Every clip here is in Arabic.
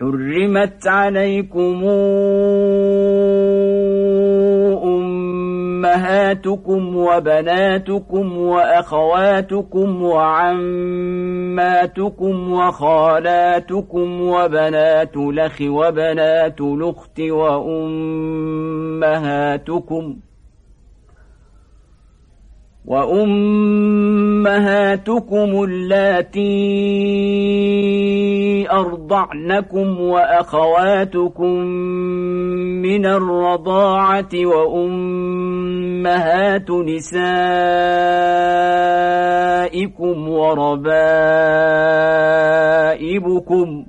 حرمت عليكم أمهاتكم وبناتكم وأخواتكم وعماتكم وخالاتكم وبنات لخ وبنات لخت وأمهاتكم وأمهاتكم اللاتي أرضعنكم وأخواتكم من الرضاعة وأمهات نسائكم وربائبكم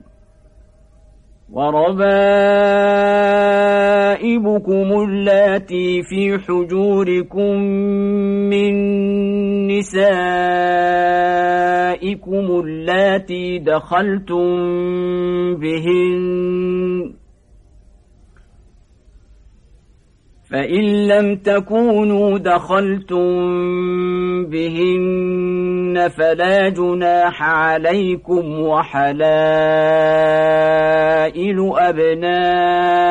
وربائبكم اللاتي في حجوركم من نسائكم اللاتي دخلتم بهن فإن لم تكونوا دخلتم بهن فلا جناح عليكم وحلائل أبنائكم